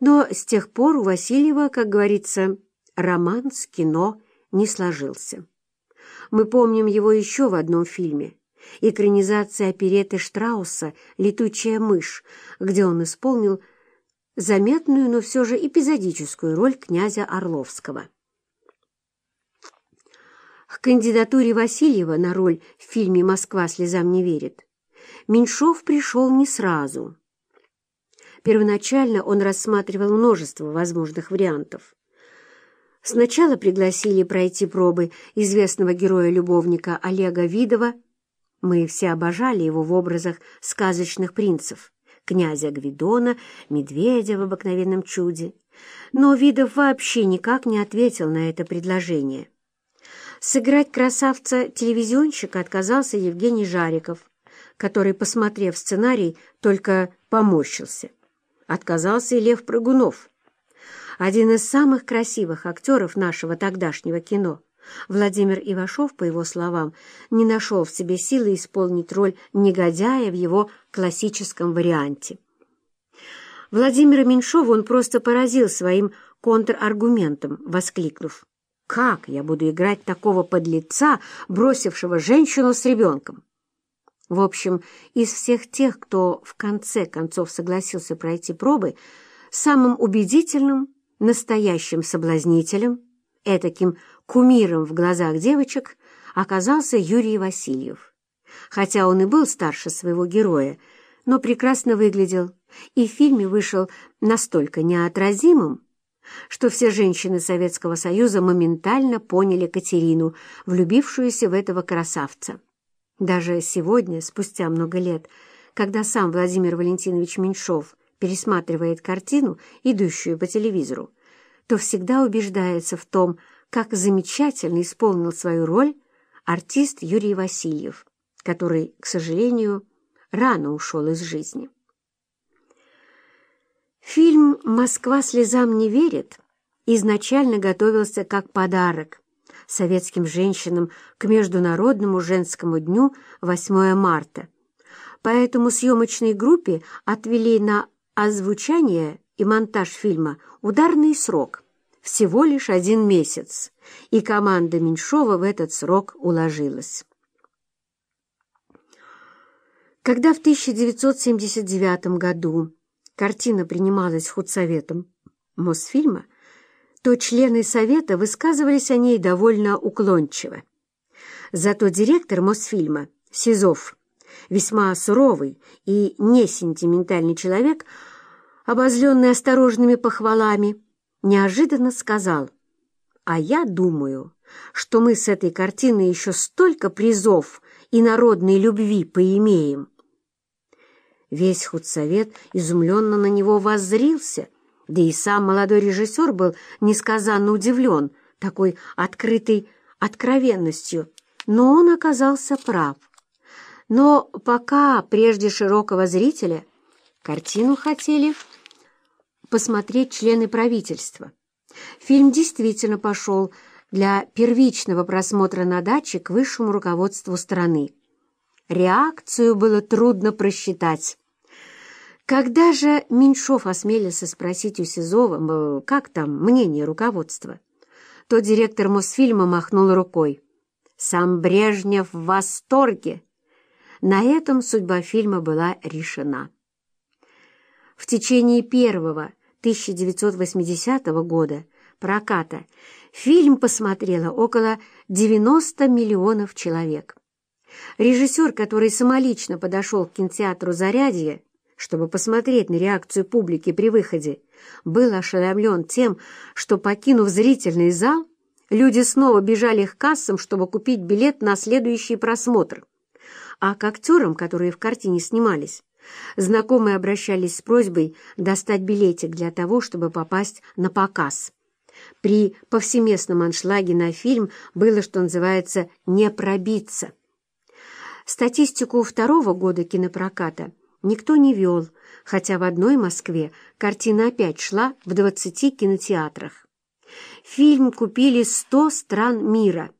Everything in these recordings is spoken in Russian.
Но с тех пор у Васильева, как говорится, роман с кино не сложился. Мы помним его еще в одном фильме — экранизация опереты Штрауса «Летучая мышь», где он исполнил заметную, но все же эпизодическую роль князя Орловского. К кандидатуре Васильева на роль в фильме «Москва слезам не верит» Меньшов пришел не сразу. Первоначально он рассматривал множество возможных вариантов. Сначала пригласили пройти пробы известного героя-любовника Олега Видова. Мы все обожали его в образах сказочных принцев, князя Гвидона, медведя в обыкновенном чуде. Но Видов вообще никак не ответил на это предложение. Сыграть красавца-телевизионщика отказался Евгений Жариков, который, посмотрев сценарий, только поморщился. Отказался и Лев Прыгунов, один из самых красивых актеров нашего тогдашнего кино. Владимир Ивашов, по его словам, не нашел в себе силы исполнить роль негодяя в его классическом варианте. Владимира Меньшова он просто поразил своим контраргументом, воскликнув как я буду играть такого подлеца, бросившего женщину с ребенком? В общем, из всех тех, кто в конце концов согласился пройти пробы, самым убедительным, настоящим соблазнителем, этаким кумиром в глазах девочек, оказался Юрий Васильев. Хотя он и был старше своего героя, но прекрасно выглядел, и в фильме вышел настолько неотразимым, что все женщины Советского Союза моментально поняли Катерину, влюбившуюся в этого красавца. Даже сегодня, спустя много лет, когда сам Владимир Валентинович Меньшов пересматривает картину, идущую по телевизору, то всегда убеждается в том, как замечательно исполнил свою роль артист Юрий Васильев, который, к сожалению, рано ушел из жизни. Фильм «Москва слезам не верит» изначально готовился как подарок советским женщинам к Международному женскому дню 8 марта. Поэтому съемочной группе отвели на озвучание и монтаж фильма ударный срок – всего лишь один месяц, и команда Меньшова в этот срок уложилась. Когда в 1979 году картина принималась худсоветом Мосфильма, то члены Совета высказывались о ней довольно уклончиво. Зато директор Мосфильма, Сизов, весьма суровый и несентиментальный человек, обозленный осторожными похвалами, неожиданно сказал, «А я думаю, что мы с этой картины еще столько призов и народной любви поимеем». Весь худсовет изумленно на него воззрился, да и сам молодой режиссер был несказанно удивлен такой открытой откровенностью, но он оказался прав. Но пока прежде широкого зрителя картину хотели посмотреть члены правительства. Фильм действительно пошел для первичного просмотра на даче к высшему руководству страны. Реакцию было трудно просчитать. Когда же Меньшов осмелился спросить у Сизова, как там мнение руководства, то директор Мосфильма махнул рукой. «Сам Брежнев в восторге!» На этом судьба фильма была решена. В течение первого 1980 года проката фильм посмотрело около 90 миллионов человек. Режиссер, который самолично подошел к кинотеатру «Зарядье», чтобы посмотреть на реакцию публики при выходе, был ошеломлен тем, что, покинув зрительный зал, люди снова бежали к кассам, чтобы купить билет на следующий просмотр. А к актерам, которые в картине снимались, знакомые обращались с просьбой достать билетик для того, чтобы попасть на показ. При повсеместном аншлаге на фильм было, что называется, «не пробиться». Статистику второго года кинопроката никто не вел, хотя в одной Москве картина опять шла в 20 кинотеатрах. Фильм купили 100 стран мира,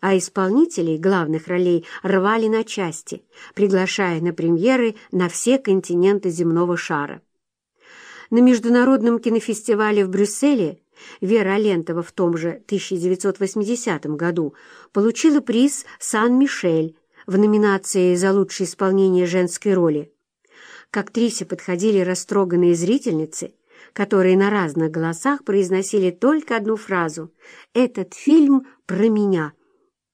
а исполнителей главных ролей рвали на части, приглашая на премьеры на все континенты земного шара. На Международном кинофестивале в Брюсселе Вера Алентова в том же 1980 году получила приз «Сан-Мишель» в номинации за лучшее исполнение женской роли. К актрисе подходили растроганные зрительницы, которые на разных голосах произносили только одну фразу «Этот фильм про меня».